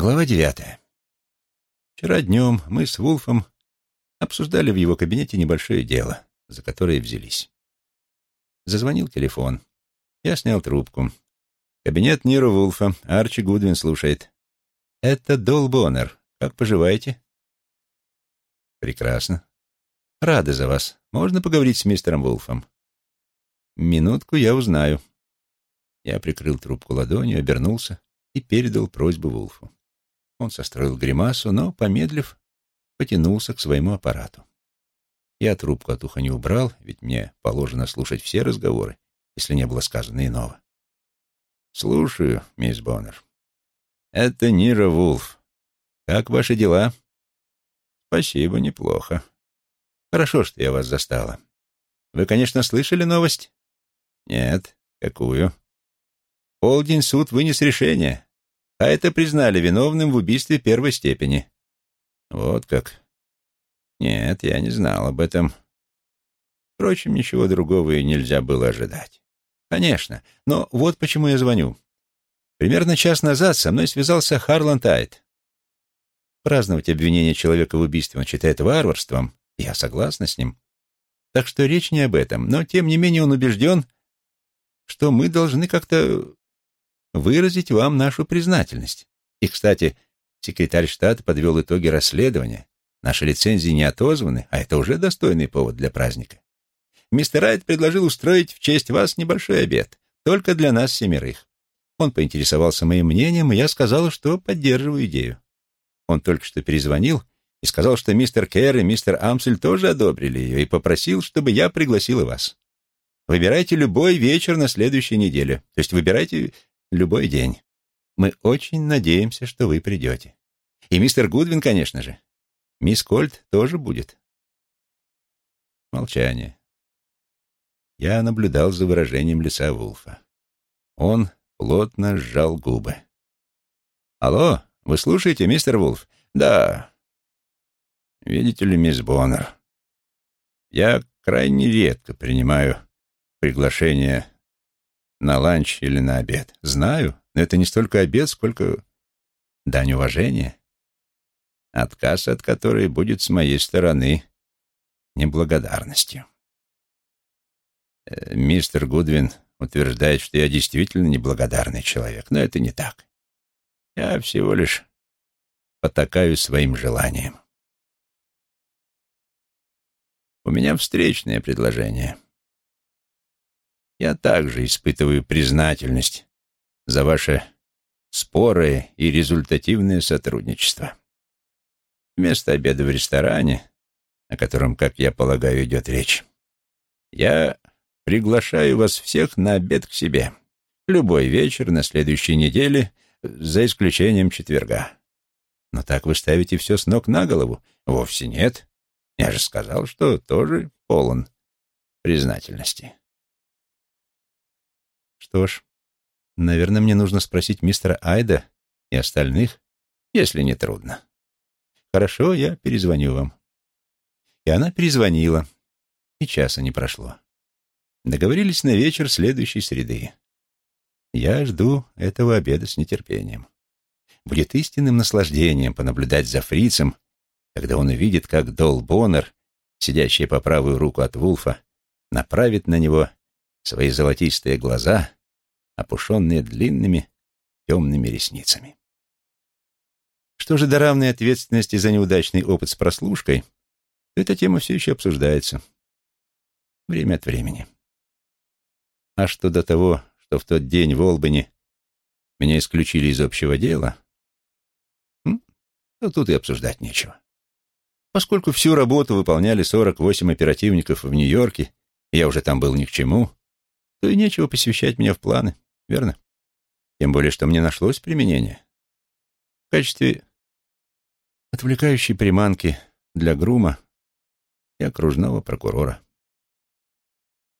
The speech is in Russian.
Глава девятая. Вчера днем мы с Вулфом обсуждали в его кабинете небольшое дело, за которое взялись. Зазвонил телефон. Я снял трубку. Кабинет Нира Вулфа. Арчи Гудвин слушает. «Это Дол Боннер. Как поживаете?» «Прекрасно. Рада за вас. Можно поговорить с мистером Вулфом?» «Минутку, я узнаю». Я прикрыл трубку ладонью, обернулся и передал просьбу Вулфу. Он состроил гримасу, но, помедлив, потянулся к своему аппарату. Я трубку от уха не убрал, ведь мне положено слушать все разговоры, если не было сказано иного. «Слушаю, мисс Боннер. Это Нира Вулф. Как ваши дела?» «Спасибо, неплохо. Хорошо, что я вас застала. Вы, конечно, слышали новость?» «Нет. Какую?» «Полдень суд вынес решение, а это признали виновным в убийстве первой степени». «Вот как. Нет, я не знал об этом. Впрочем, ничего другого и нельзя было ожидать. Конечно, но вот почему я звоню. Примерно час назад со мной связался Харлан Тайт. Праздновать обвинение человека в убийстве он считает варварством, я согласна с ним. Так что речь не об этом, но тем не менее он убежден, что мы должны как-то выразить вам нашу признательность. И, кстати, секретарь штата подвел итоги расследования, Наши лицензии не отозваны, а это уже достойный повод для праздника. Мистер Райт предложил устроить в честь вас небольшой обед, только для нас семерых. Он поинтересовался моим мнением, и я сказала, что поддерживаю идею. Он только что перезвонил и сказал, что мистер Керр и мистер Амсель тоже одобрили ее и попросил, чтобы я пригласила вас. Выбирайте любой вечер на следующей неделе, то есть выбирайте любой день. Мы очень надеемся, что вы придете. И мистер Гудвин, конечно же. Мисс Кольт тоже будет. Молчание. Я наблюдал за выражением лица Вулфа. Он плотно сжал губы. «Алло, вы слушаете, мистер Вулф?» «Да». «Видите ли, мисс Боннер, я крайне редко принимаю приглашение на ланч или на обед. Знаю, но это не столько обед, сколько дань уважения отказ от которой будет с моей стороны неблагодарностью. Э, мистер Гудвин утверждает, что я действительно неблагодарный человек, но это не так. Я всего лишь потакаю своим желанием. У меня встречное предложение. Я также испытываю признательность за ваше спорое и результативное сотрудничество. Вместо обеда в ресторане, о котором, как я полагаю, идет речь, я приглашаю вас всех на обед к себе. Любой вечер на следующей неделе, за исключением четверга. Но так вы ставите все с ног на голову. Вовсе нет. Я же сказал, что тоже полон признательности. Что ж, наверное, мне нужно спросить мистера Айда и остальных, если не трудно. «Хорошо, я перезвоню вам». И она перезвонила, и часа не прошло. Договорились на вечер следующей среды. Я жду этого обеда с нетерпением. Будет истинным наслаждением понаблюдать за фрицем, когда он увидит, как Дол Боннер, сидящий по правую руку от Вулфа, направит на него свои золотистые глаза, опушенные длинными темными ресницами. Что же до равной ответственности за неудачный опыт с прослушкой, то эта тема все еще обсуждается. Время от времени. А что до того, что в тот день в Олбани меня исключили из общего дела, то тут и обсуждать нечего. Поскольку всю работу выполняли 48 оперативников в Нью-Йорке, я уже там был ни к чему, то и нечего посвящать меня в планы, верно? Тем более, что мне нашлось применение. В качестве отвлекающей приманки для грума и окружного прокурора.